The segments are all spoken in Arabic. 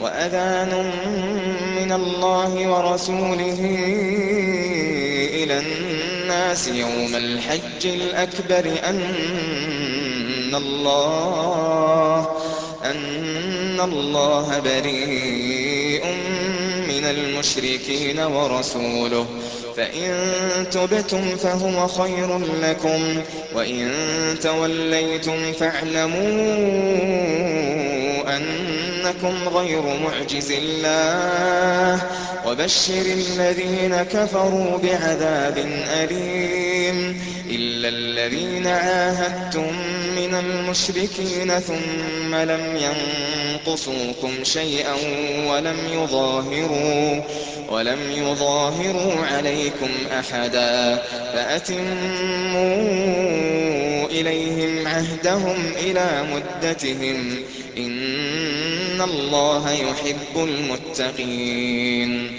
وأذان من الله ورسوله إلى الناس يوم الحج الأكبر أن الله أن الله بريء من المشركين ورسوله. فإن تبتم فهو خير لكم وإن توليتم فاعلموا أنكم غير معجز الله وبشر الذين كفروا بعذاب أليم إلا الذين عاهدتم من المشركين ثم لم ينقصوكم شيئا ولم يظاهروا عليكم أحدا فأتموا إليهم عهدهم إلى مدتهم إن الله يحب المتقين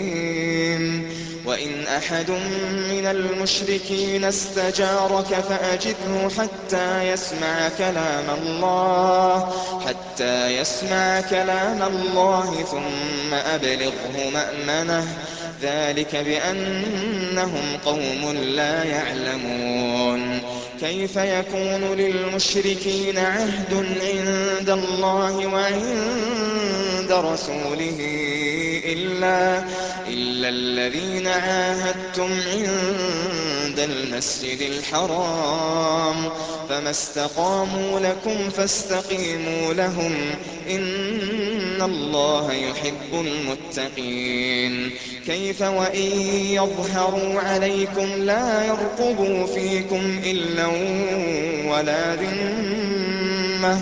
وإن أحد من المشركين استجارك فأجده حتى يسمع كلام الله حتى يسمع كلام الله ثم أبلغه مأمنة. ذلك بأنهم قوم لا يعلمون. كيف يكون للمشركين عهد عند الله وعند رسوله إلا, إلا الذين عاهدتم عند المسجد الحرام. فما استقاموا لكم فاستقيموا لهم. إن الله يحب المتقين. كيف وإن يظهروا عليكم لا يرقبوا فيكم إلا ولا ذمة.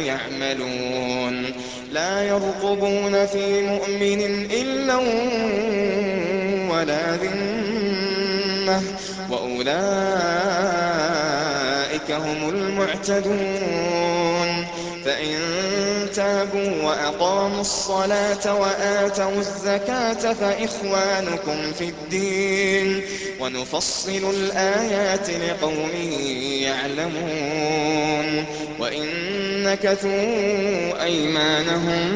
يعملون. لا يرقبون في مؤمن إلا ولا ذمة. وأولئك هم المعتدون. فإن تابوا وأقاموا الصلاة وآتوا الزكاة فإخوانكم في الدين ونفصل الآيات لقوم يعلمون وإن نكثوا أيمانهم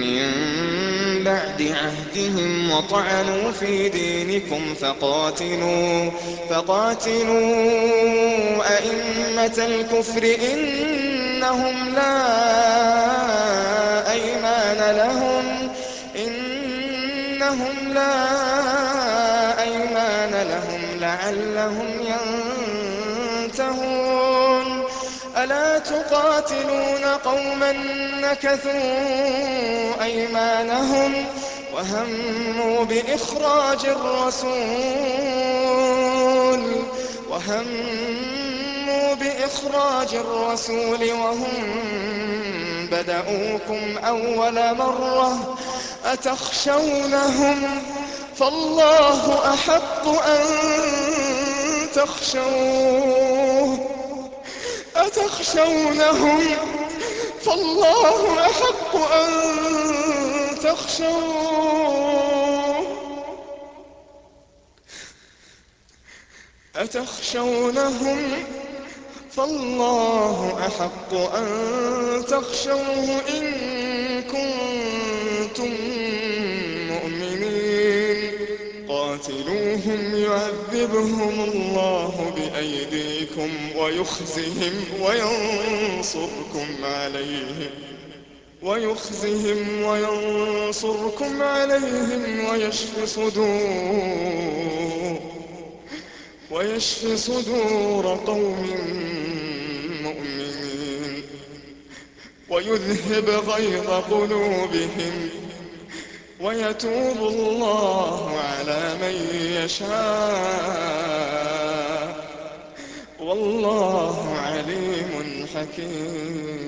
من بعد عهدهم وطعنوا في دينكم فقاتلوا أئمة الكفر لهم إنهم لا أيمان لهم. لعلهم ينتهون. ألا تقاتلون قوما نكثوا أيمانهم وهموا بإخراج الرسول بإخراج الرسول وهم بدأوكم أول مرة أتخشونهم فالله أحق أن تخشوه أتخشونهم فالله أحق أن تخشوه أتخشونهم فالله أحق أن تخشوه إن كنتم مؤمنين. قاتلوهم يعذبهم الله بأيديكم ويخزهم وينصركم عليهم ويخزهم وينصركم عليهم ويشف صدور ويشف صدور قوم مؤمنين ويذهب غيظ قلوبهم ويتوب الله على من يشاء. والله عليم حكيم.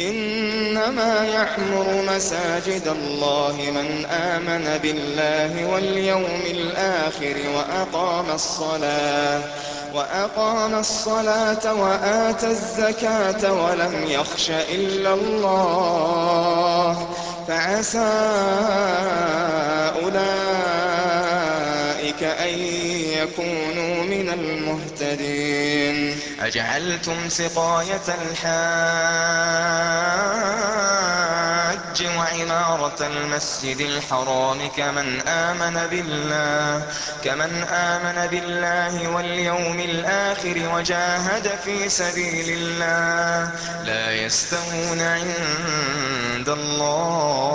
إنما يعمر مساجد الله من آمن بالله واليوم الآخر وأقام الصلاة وأقام الصلاة وآتى الزكاة ولم يخش إلا الله فعسى أولئك أن يكونوا من المهتدين أجعلتم سقاية الحاج وعمارة المسجد الحرام كمن آمن بالله كمن آمن بالله واليوم الآخر وجاهد في سبيل الله. لا يستوون عند الله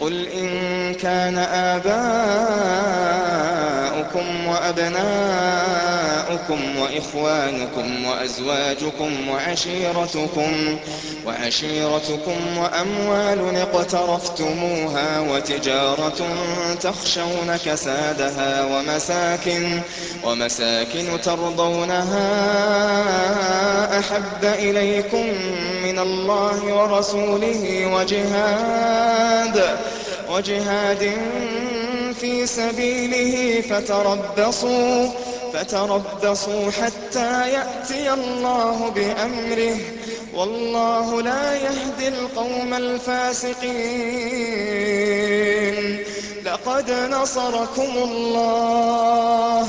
قل إن كان آباؤكم وأبناؤكم وإخوانكم وأزواجكم وعشيرتكم وعشيرتكم وأموال اقترفتموها وتجارة تخشون كسادها ومساكن ومساكن ترضونها أحب إليكم من الله ورسوله وجهاد وجهاد في سبيله فتربصوا فتربصوا حتى يأتي الله بأمره. والله لا يهدي القوم الفاسقين. لقد نصركم الله.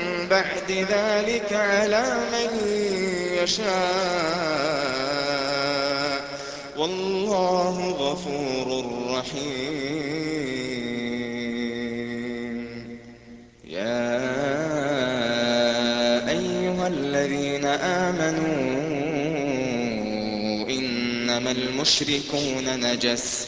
بعد ذلك على من يشاء. والله غفور رحيم. يا أيها الذين آمنوا إنما المشركون نجس.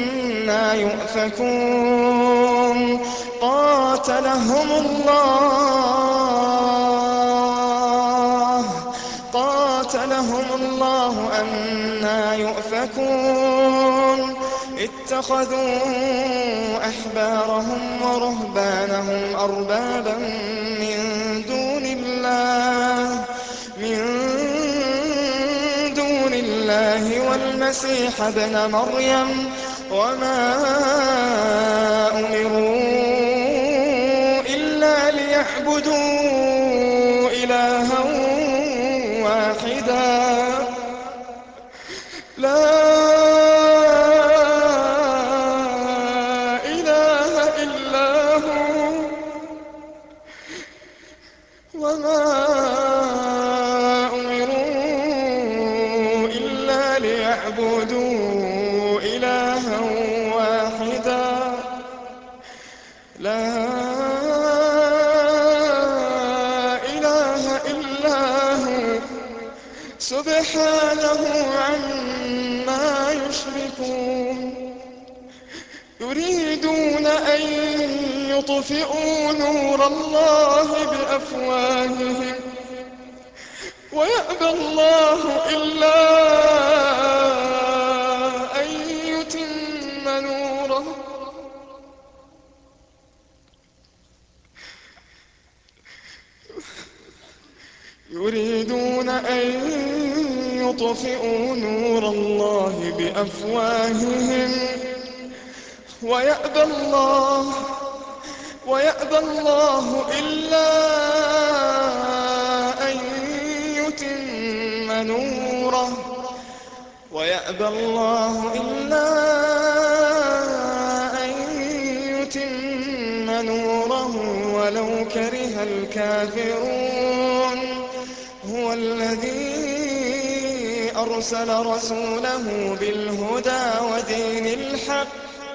أنا يؤفكون. قاتلهم الله. قاتلهم الله أنا يؤفكون. اتخذوا أحبارهم ورهبانهم أربابا من دون الله. من دون الله والمسيح ابن مريم. وما أمروا إلا ليعبدوا إلها يطفئوا نور الله بأفواههم ويأبى الله إلا أن يتم نوره. يريدون أن يطفئوا نور الله بأفواههم ويأبى الله ويأبى الله إلا أن يتم نوره. ويأبى الله إلا أن يتم نوره ولو كره الكافرون. هو الذي أرسل رسوله بالهدى ودين الحق.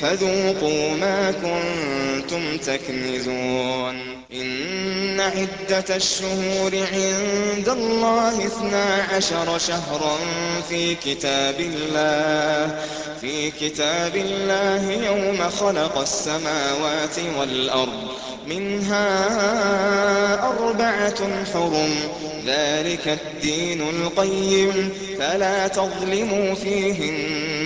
فَذُوقُوا مَا كُنتُمْ تَكْنِزُونَ. إِنَّ عِدَّةَ الشُّهُورِ عِندَ اللَّهِ اثْنَا عَشَرَ شَهْرًا فِي كِتَابِ اللَّهِ يَوْمَ خَلَقَ السَّمَاوَاتِ وَالْأَرْضَ ۚ. مِنْهَا أَرْبَعَةٌ حُرُمٌ ۚ ذَٰلِكَ الدِّينُ الْقَيِّمُ ۚ فَلَا تَظْلِمُوا فِيهِنَّ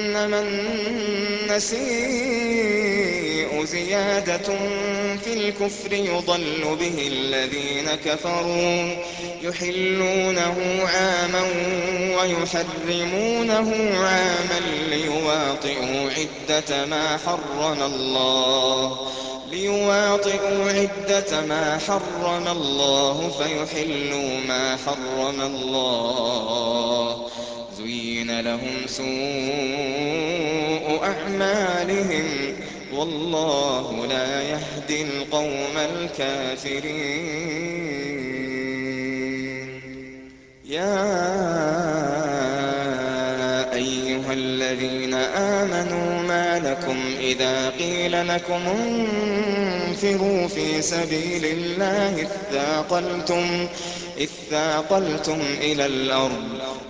إِنَّمَا النَّسِيءُ زِيَادَةٌ فِي الْكُفْرِ يُضَلُّ بِهِ الَّذِينَ كَفَرُوا يُحِلُّونَهُ عَامًا وَيُحَرِّمُونَهُ عَامًا لِّيُوَاطِئُوا عِدَّةَ مَا حَرَّمَ اللَّهُ فَيُحِلُّوا مَا حَرَّمَ اللَّهُ ۚ زُيِّنَ لَهُمْ سُوءُ أَعْمَالِهِمْ ۗ وَاللَّهُ لَا يَهْدِي الْقَوْمَ الْكَافِرِينَ. يَا أَيُّهَا الَّذِينَ آمَنُوا مَا لَكُمْ إِذَا قِيلَ لَكُمُ انفِرُوا فِي سَبِيلِ اللَّهِ اثَّاقَلْتُمْ إِلَى الْأَرْضِ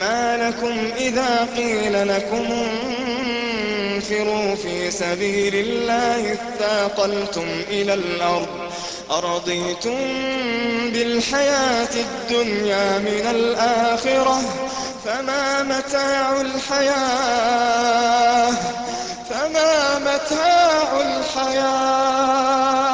مَا لَكُمْ إِذَا قِيلَ لَكُمُ انفِرُوا فِي سَبِيلِ اللَّهِ اثَّاقَلْتُمْ إِلَى الْأَرْضِ أَرَضِيتُم بِالْحَيَاةِ الدُّنْيَا مِنَ الْآخِرَةِ ۚ فَمَا مَتَاعُ الْحَيَاةِ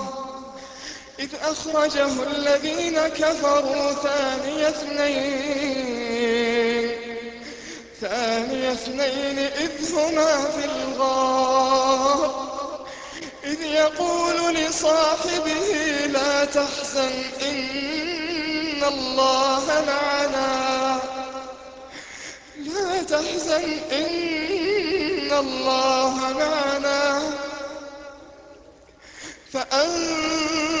إِذْ أَخْرَجَهُ الَّذِينَ كَفَرُوا ثَانِيَ اثْنَيْنِ. إِذْ هُمَا فِي الْغَارِ. إِذْ يَقُولُ لِصَاحِبِهِ لَا تَحْزَنْ إِنَّ اللَّهَ مَعَنَا ۖ. فَأَنزَلَ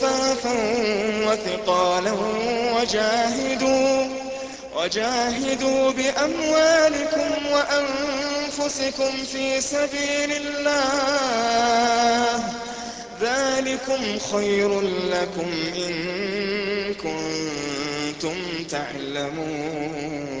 خفافا وثقالا وجاهدوا وجاهدوا بأموالكم وأنفسكم في سبيل الله. ذلكم خير لكم إن كنتم تعلمون.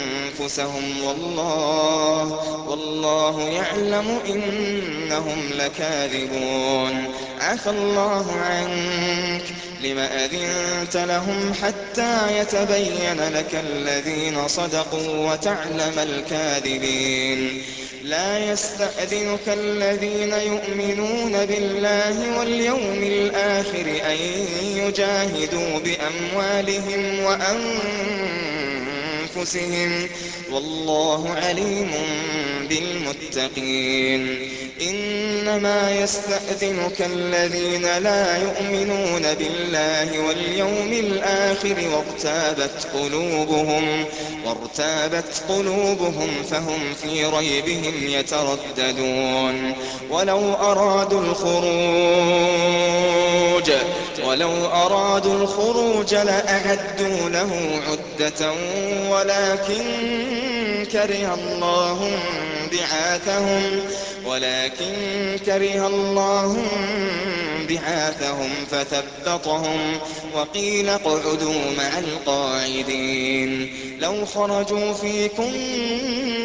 والله والله يعلم إنهم لكاذبون. عفى الله عنك لم أذنت لهم حتى يتبين لك الذين صدقوا وتعلم الكاذبين. لا يستأذنك الذين يؤمنون بالله واليوم الآخر أن يجاهدوا بأموالهم وأنفسهم. والله عليم بالمتقين. إنما يستأذنك الذين لا يؤمنون بالله واليوم الآخر وارتابت قلوبهم وارتابت قلوبهم فهم في ريبهم يترددون. ولو أرادوا الخروج ولو أرادوا الخروج لأعدوا له عدة ولكن كره الله بعاثهم ولكن كره الله بعاثهم فثبطهم وقيل اقعدوا مع القاعدين لو خرجوا فيكم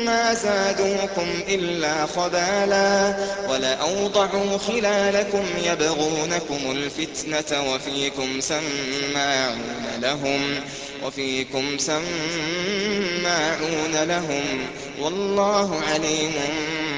ما زادوكم إلا خبالا ولأوضعوا خلالكم يبغونكم الفتنة وفيكم سماعون لهم وفيكم سماعون لهم والله عليم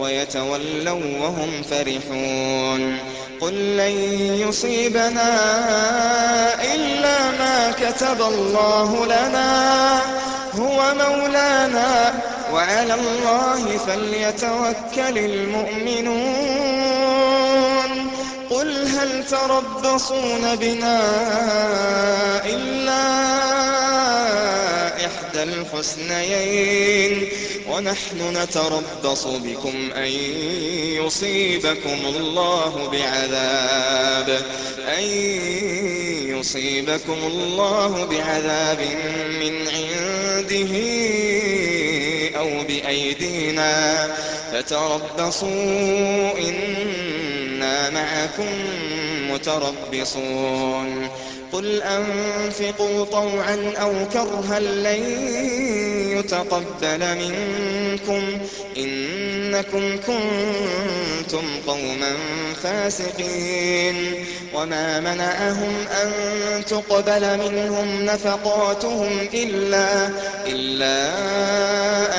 ويتولوا وهم فرحون. قل لن يصيبنا إلا ما كتب الله لنا. هو مولانا وعلى الله فليتوكل المؤمنون. قل هل تربصون بنا إلا إحدى الحسنيين ونحن نتربص بكم أن يصيبكم الله بعذاب أن يصيبكم الله بعذاب من عنده أو بأيدينا. فتربصوا إنا معكم متربصون. قل أنفقوا طوعا أو كرها لن يتقبل منكم إنكم كنتم قوما فاسقين وما منعهم أن تقبل منهم نفقاتهم إلا, إلا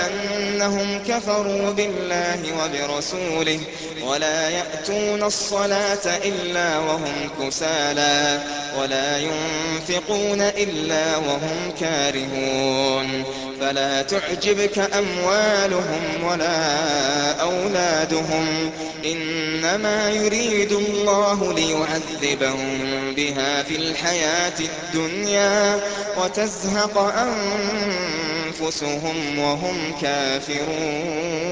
أنهم كفروا بالله وبرسوله ولا يأتون الصلاة إلا وهم كسالى ولا ينفقون إلا وهم كارهون فلا تعجبك أموالهم ولا أولادهم إنما يريد الله ليعذبهم بها في الحياة الدنيا وتزهق أنفسهم وهم كافرون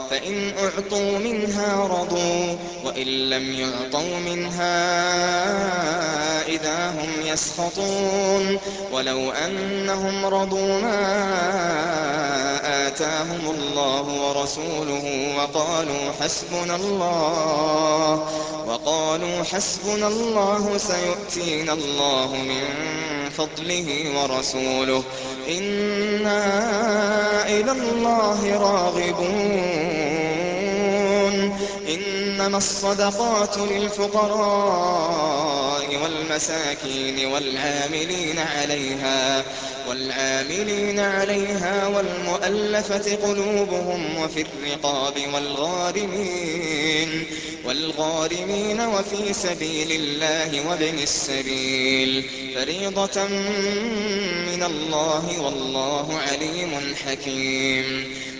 فإن أعطوا منها رضوا وإن لم يعطوا منها إذا هم يسخطون. ولو أنهم رضوا ما آتاهم الله ورسوله وقالوا حسبنا الله وقالوا حسبنا الله سيؤتينا الله من فضله ورسوله. إنا إلى الله راغبون. إنما الصدقات للفقراء والمساكين والعاملين عليها والعاملين عليها والمؤلفة قلوبهم وفي الرقاب والغارمين والغارمين وفي سبيل الله وابن السبيل. فريضة من الله والله عليم حكيم.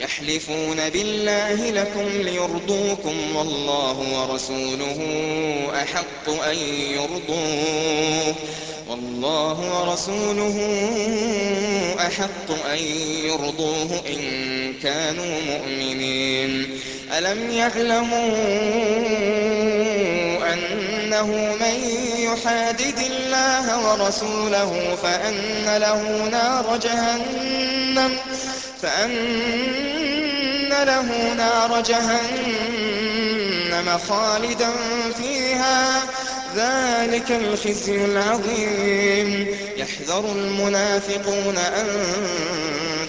يحلفون بالله لكم ليرضوكم والله ورسوله أحق أن يرضوه والله ورسوله أحق أن يرضوه إن كانوا مؤمنين ألم يعلموا أنه من يحادد الله ورسوله فأن له نار جهنم فأن له نار جهنم خالدا فيها ذلك الخزي العظيم يحذر المنافقون أن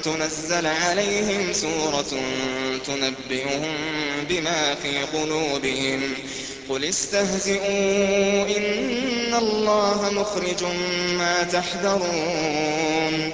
تنزل عليهم سورة تنبئهم بما في قلوبهم قل استهزئوا إن الله مخرج ما تحذرون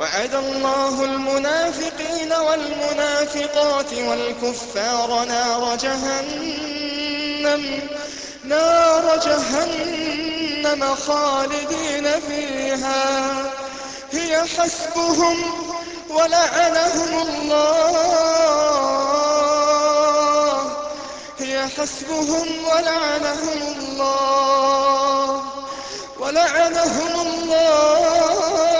وعد الله المنافقين والمنافقات والكفار نار جهنم نار جهنم خالدين فيها. هي حسبهم ولعنهم الله. هي حسبهم ولعنهم الله. ولعنهم الله.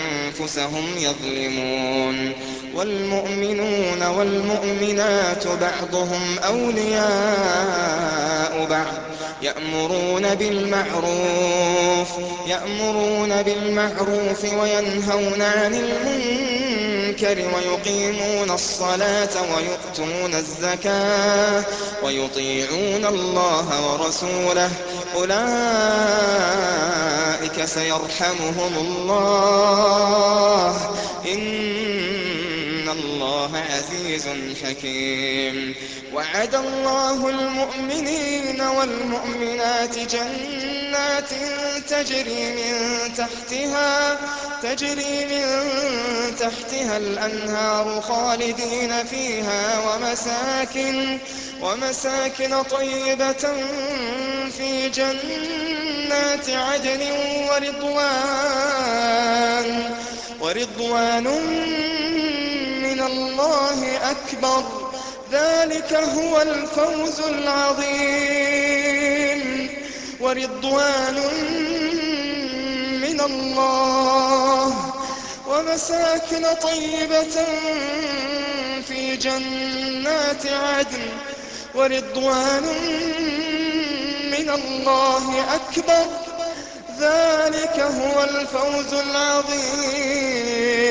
يظلمون. والمؤمنون والمؤمنات بعضهم أولياء بعض. يأمرون بالمعروف يأمرون بالمعروف وينهون عن المنكر. ويقيمون الصلاة ويؤتون الزكاة ويطيعون الله ورسوله. أولئك سيرحمهم الله. الله عزيز حكيم. وعد الله المؤمنين والمؤمنات جنات تجري من تحتها تجري من تحتها الأنهار خالدين فيها ومساكن ومساكن طيبة في جنات عدن ورضوان ورضوان من الله أكبر. ذلك هو الفوز العظيم. ورضوان من الله. ومساكن طيبة في جنات عدن. ورضوان من الله أكبر. ذلك هو الفوز العظيم.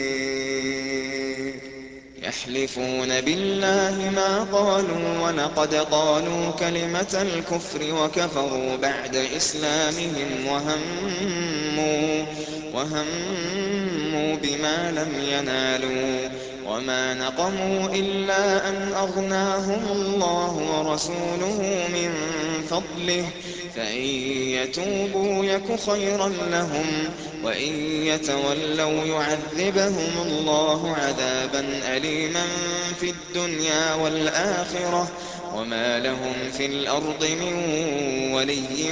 يحلفون بالله ما قالوا ولقد قالوا كلمة الكفر وكفروا بعد إسلامهم وهموا, وهموا بما لم ينالوا وما نقموا إلا أن أغناهم الله ورسوله من فضله فإن يتوبوا يك خيرا لهم وإن يتولوا يعذبهم الله عذابا أليما في الدنيا والآخرة وما لهم في الأرض من ولي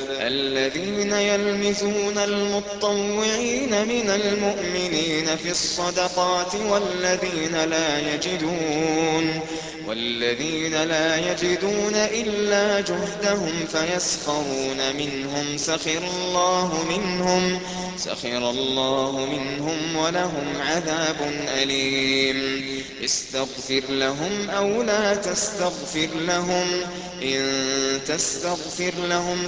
الَّذِينَ يَلْمِزُونَ الْمُطَّوِّعِينَ مِنَ الْمُؤْمِنِينَ فِي الصَّدَقَاتِ وَالَّذِينَ لَا يَجِدُونَ إِلَّا جُهْدَهُمْ فَيَسْخَرُونَ مِنْهُمْ سَخِرَ اللَّهُ مِنْهُمْ وَلَهُمْ عَذَابٌ أَلِيمٌ اسْتَغْفِرْ لَهُمْ أَوْ لَا تَسْتَغْفِرْ لَهُمْ إِن تَسْتَغْفِرْ لَهُمْ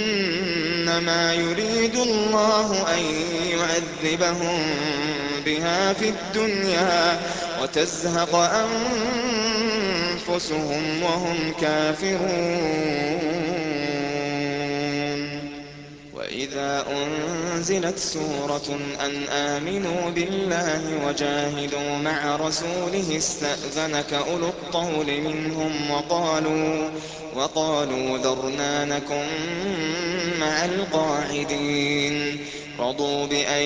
إِنَّمَا يُرِيدُ اللَّهُ أَن يُعَذِّبَهُم بِهَا فِي الدُّنْيَا وَتَزْهَقَ أَنفُسُهُمْ وَهُمْ كَافِرُونَ. وَإِذَا أُنزِلَتْ سُورَةٌ أَنْ آمِنُوا بِاللَّهِ وَجَاهِدُوا مَعَ رَسُولِهِ اسْتَأْذَنَكَ أُولُو الطَّوْلِ مِنْهُمْ وَقَالُوا ذَرْنَا نَكُن مَّعَ الْقَاعِدِينَ. رَضُوا بِأَن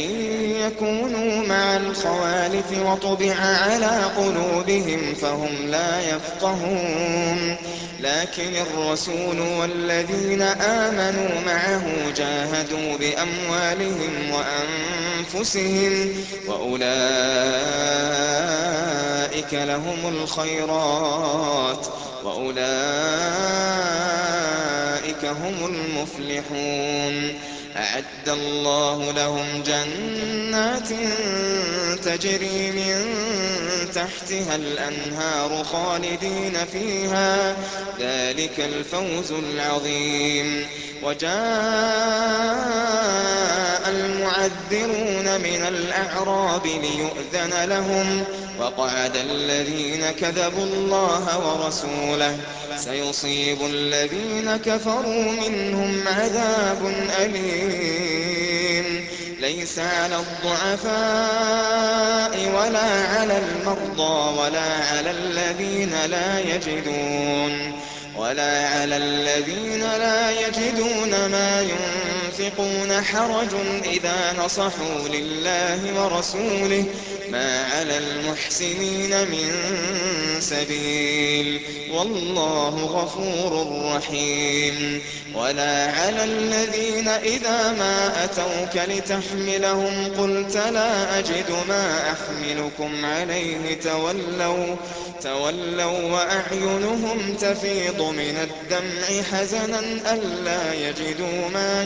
يَكُونُوا مَعَ الْخَوَالِفِ وَطُبِعَ عَلَىٰ قُلُوبِهِمْ فَهُمْ لَا يَفْقَهُونَ. لَٰكِنِ الرَّسُولُ وَالَّذِينَ آمَنُوا مَعَهُ جَاهَدُوا بِأَمْوَالِهِمْ وَأَنفُسِهِمْ ۖ وَأُولَٰئِكَ لَهُمُ الْخَيْرَاتُ ۖ وَأُولَٰئِكَ هُمُ الْمُفْلِحُونَ. أَعَدَّ اللَّهُ لَهُمْ جَنَّاتٍ تَجْرِي مِن تَحْتِهَا الْأَنْهَارُ خَالِدِينَ فِيهَا ۚ. ذَٰلِكَ الْفَوْزُ الْعَظِيمُ. وَجَاءَ الْمُعَذِّرُونَ مِنَ الْأَعْرَابِ لِيُؤْذَنَ لَهُمْ ۖ. وَقَعَدَ الَّذِينَ كَذَبُوا اللَّهَ وَرَسُولَهُ ۚ. سَيُصِيبُ الَّذِينَ كَفَرُوا مِنْهُمْ عَذَابٌ أَلِيمٌ. لَّيْسَ عَلَى الضُّعَفَاءِ وَلَا عَلَى الْمَرْضَىٰ وَلَا عَلَى الَّذِينَ لَا يَجِدُونَ. ولا على الذين لا يجدون ما ينفقون حرج إذا نصحوا لله ورسوله. ما على المحسنين من سبيل والله غفور رحيم ولا على الذين إذا ما أتوك لتحملهم قلت لا أجد ما أحملكم عليه تولوا تولوا وأعينهم تفيض من الدمع حزنا ألا يجدوا ما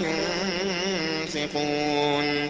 ينفقون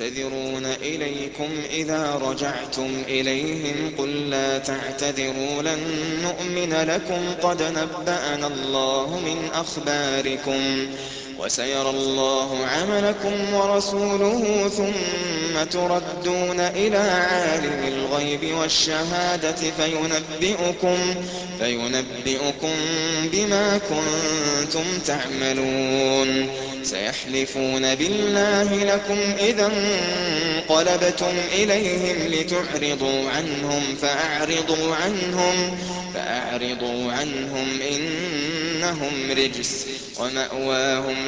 يعتذرون إليكم إذا رجعتم إليهم قل لا تعتذروا لن نؤمن لكم قد نبأنا الله من أخباركم وسيرى الله عملكم ورسوله ثم تردون إلى عالم الغيب والشهادة فينبئكم, فينبئكم بما كنتم تعملون سيحلفون بالله لكم إذا انقلبتم إليهم لتعرضوا عنهم فأعرضوا عنهم فأعرضوا عنهم إنهم رجس ومأواهم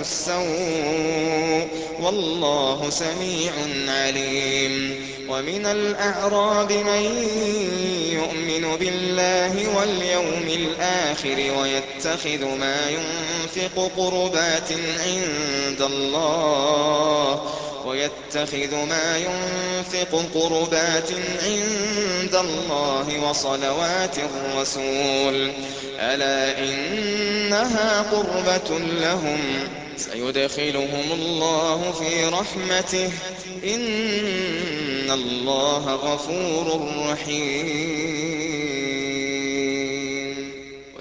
السوء والله سميع عليم ومن الأعراب من يؤمن بالله واليوم الآخر ويتخذ ما ينفق قربات عند الله ويتخذ ما ينفق قربات عند الله وصلوات الرسول. ألا إنها قربة لهم؟ سيدخلهم الله في رحمته. إن الله غفور رحيم.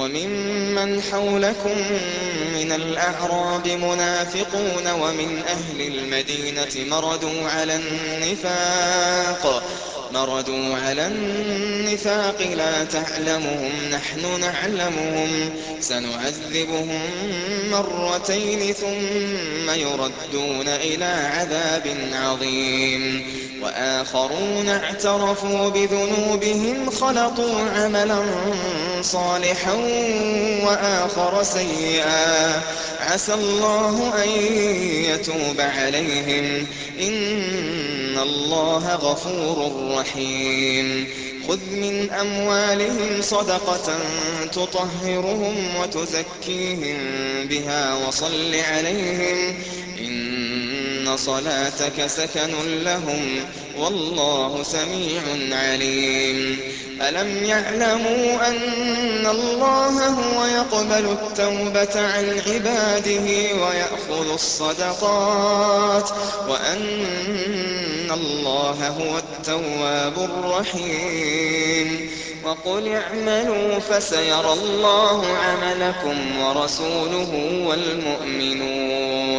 وممن حولكم من الأعراب منافقون ومن أهل المدينة مردوا على النفاق مردوا على النفاق لا تعلمهم نحن نعلمهم. سنعذبهم مرتين ثم يردون إلى عذاب عظيم. وآخرون اعترفوا بذنوبهم خلطوا عملا صالحا وآخر سيئا. عسى الله أن يتوب عليهم. إن الله غفور رحيم. خذ من أموالهم صدقة تطهرهم وتزكيهم بها وصل عليهم إن صلاتك سكن لهم والله سميع عليم. أَلَمْ يَعْلَمُوا أَنَّ اللَّهَ هُوَ يَقْبَلُ التَّوْبَةَ عَنْ عِبَادِهِ وَيَأْخُذُ الصَّدَقَاتِ وَأَنَّ اللَّهَ هُوَ التَّوَّابُ الرَّحِيمُ. وَقُلِ اعْمَلُوا فَسَيَرَى اللَّهُ عَمَلَكُمْ وَرَسُولُهُ وَالْمُؤْمِنُونَ.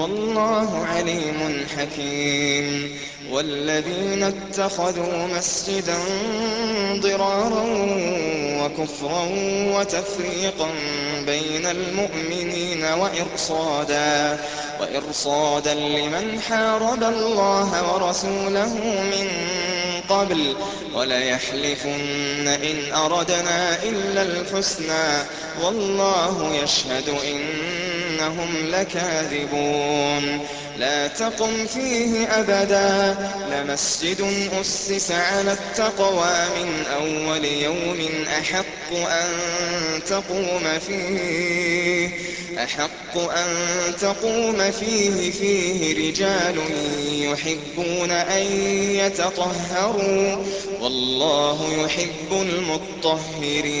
وَاللَّهُ عَلِيمٌ حَكِيمٌ. وَالَّذِينَ اتَّخَذُوا مَسْجِدًا ضِرَارًا وَكُفْرًا وَتَفْرِيقًا بَيْنَ الْمُؤْمِنِينَ وَإِرْصَادًا لِّمَنْ حَارَبَ اللَّهَ وَرَسُولَهُ مِن قَبْلُ وَلَيَحْلِفُنَّ إِنْ أَرَدْنَا إِلَّا الْحُسْنَىٰ ۖ. وَاللَّهُ يَشْهَدُ إِنَّهُمْ لَكَاذِبُونَ. لَا تَقُمْ فِيهِ أَبَدًا ۚ. لَّمَسْجِدٌ أُسِّسَ عَلَى التَّقْوَىٰ مِنْ أَوَّلِ يَوْمٍ أَحَقُّ أَن تَقُومَ فِيهِ ۚ. فِيهِ رِجَالٌ يُحِبُّونَ أَن يَتَطَهَّرُوا ۚ. وَاللَّهُ يُحِبُّ الْمُطَّهِّرِينَ.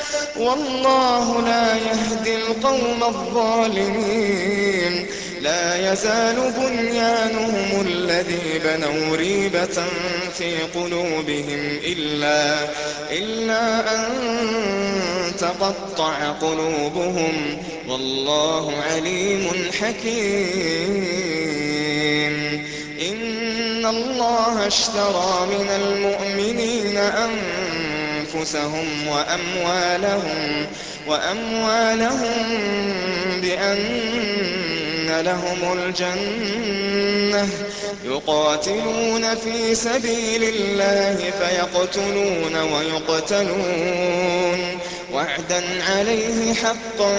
وَاللَّهُ لَا يَهْدِي الْقَوْمَ الظَّالِمِينَ. لَا يَزَالُ بُنْيَانُهُمُ الَّذِي بَنَوْا رِيبَةً فِي قُلُوبِهِمْ إِلَّا أَن تَقَطَّعَ قُلُوبُهُمْ ۗ. وَاللَّهُ عَلِيمٌ حَكِيمٌ. إِنَّ اللَّهَ اشْتَرَىٰ مِنَ الْمُؤْمِنِينَ أَنفُسَهُمْ وَأَمْوَالَهُم بِأَنَّ لَهُمُ الْجَنَّةَ ۚ يُقَاتِلُونَ فِي سَبِيلِ اللَّهِ فَيَقْتُلُونَ وَيُقْتَلُونَ ۖ وَعْدًا عَلَيْهِ حَقًّا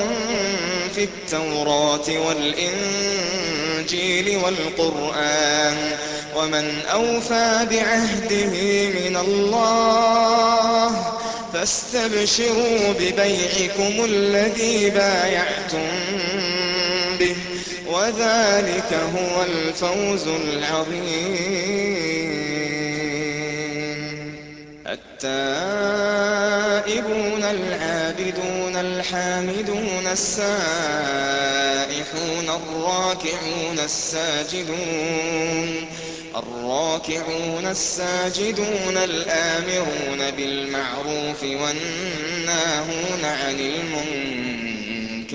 فِي التَّوْرَاةِ وَالْإِنجِيلِ وَالْقُرْآنِ ۚ وَمَنْ أَوْفَىٰ بِعَهْدِهِ مِنَ اللَّهِ ۚ فَاسْتَبْشِرُوا بِبَيْعِكُمُ الَّذِي بَايَعْتُم بِهِ ۚ وَذَٰلِكَ هُوَ الْفَوْزُ الْعَظِيمُ. التَّائِبُونَ الْعَابِدُونَ الْحَامِدُونَ السَّائِحُونَ الرَّاكِعُونَ السَّاجِدُونَ الْآمِرُونَ بِالْمَعْرُوفِ وَالنَّاهُونَ عَنِ الْمُنكَرِ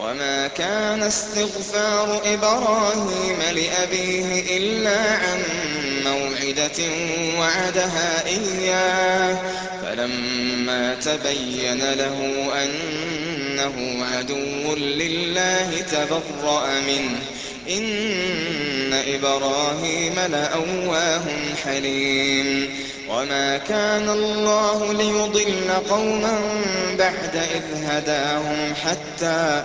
وَمَا كَانَ اسْتِغْفَارُ إِبْرَاهِيمَ لِأَبِيهِ إِلَّا عَن مَّوْعِدَةٍ وَعَدَهَا إِيَّاهُ ۖ فَلَمَّا تَبَيَّنَ لَهُ أَنَّهُ عَدُوٌّ لِّلَّهِ تَبَرَّأَ مِنْهُ ۚ إِنَّ إِبْرَاهِيمَ لَأَوَّاهٌ حَلِيمٌ وَمَا كَانَ اللَّهُ لِيُضِلَّ قَوْمًا بَعْدَ إِذْ هَدَاهُمْ حَتَّىٰ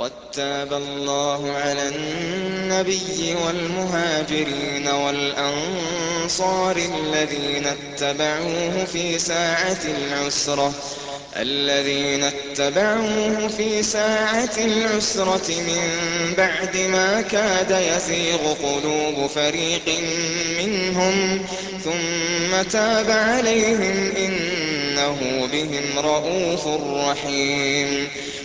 لَّقَد تَّابَ اللَّهُ عَلَى النَّبِيِّ وَالْمُهَاجِرِينَ وَالْأَنصَارِ الَّذِينَ اتَّبَعُوهُ فِي سَاعَةِ الْعُسْرَةِ مِن بَعْدِ مَا كَادَ يَزِيغُ قُلُوبُ فَرِيقٍ مِّنْهُمْ ثُمَّ تَابَ عَلَيْهِمْ ۚ إِنَّهُ بِهِمْ رَءُوفٌ رَّحِيمٌ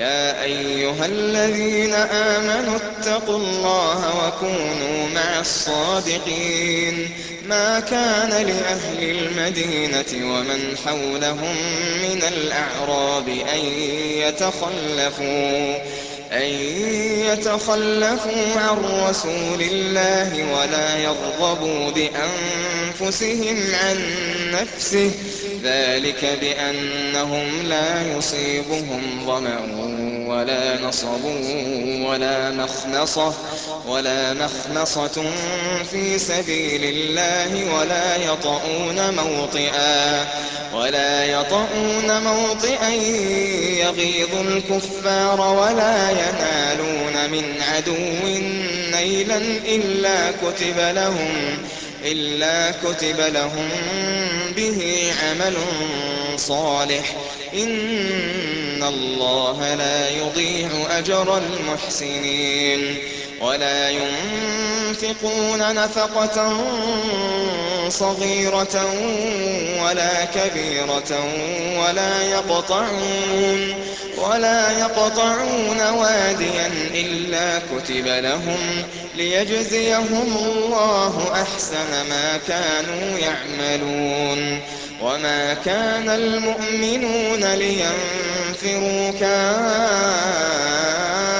يَا أَيُّهَا الَّذِينَ آمَنُوا اتَّقُوا اللَّهَ وَكُونُوا مَعَ الصَّادِقِينَ. مَا كَانَ لِأَهْلِ الْمَدِينَةِ وَمَنْ حَوْلَهُم مِّنَ الْأَعْرَابِ أَن يَتَخَلَّفُوا عَن رَّسُولِ اللَّهِ وَلَا يَرْغَبُوا بِأَنفُسِهِمْ عَن نَّفْسِهِ ۚ. ذَٰلِكَ بِأَنَّهُمْ لَا يُصِيبُهُمْ ظَمَأٌ وَلَا نَصَبٌ وَلَا مَخْمَصَةٌ فِي سَبِيلِ اللَّهِ وَلَا يَطَئُونَ مَوْطِئًا. يَغِيظُ الْكُفَّارَ وَلَا يَنَالُونَ مِنْ عَدُوٍّ نَّيْلًا إِلَّا كُتِبَ لَهُم بِهِ عَمَلٌ صَالِحٌ ۚ. إِنَّ اللَّهَ لَا يُضِيعُ أَجْرَ الْمُحْسِنِينَ. وَلَا يُنفِقُونَ نَفَقَةً صَغِيرَةً وَلَا كَبِيرَةً وَلَا يَقْطَعُونَ وَادِيًا إِلَّا كُتِبَ لَهُمْ لِيَجْزِيَهُمُ اللَّهُ أَحْسَنَ مَا كَانُوا يَعْمَلُونَ وَمَا كَانَ الْمُؤْمِنُونَ لِيَنفِرُوا كَافَّةً ۚ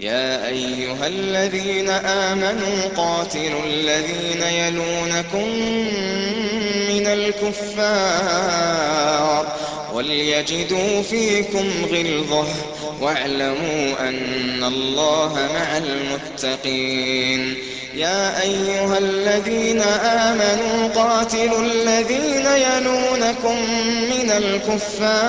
يَا أَيُّهَا الَّذِينَ آمَنُوا قَاتِلُوا الَّذِينَ يَلُونَكُم مِّنَ الْكُفَّارِ وَلْيَجِدُوا فِيكُمْ غِلْظَةً ۚ وَاعْلَمُوا أَنَّ اللَّهَ مَعَ الْمُتَّقِينَ يَا أَيُّهَا الَّذِينَ آمَنُوا قَاتِلُوا الَّذِينَ يَلُونَكُم مِّنَ الْكُفَّارِ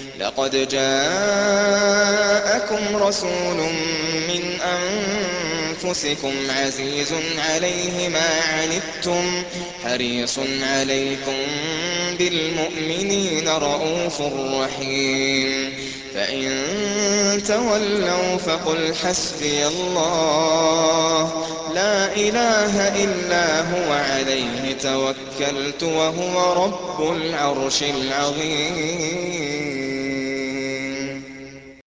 لَقَدْ جَاءَكُمْ رَسُولٌ مِّنْ أَنفُسِكُمْ عَزِيزٌ عَلَيْهِ مَا عَنِتُّمْ حَرِيصٌ عَلَيْكُم بِالْمُؤْمِنِينَ رَءُوفٌ رَّحِيمٌ فَإِن تَوَلَّوْا فَقُلْ حَسْبِيَ اللَّهُ لَا إِلَٰهَ إِلَّا هُوَ عَلَيْهِ تَوَكَّلْتُ ۖ وَهُوَ رَبُّ الْعَرْشِ الْعَظِيمِ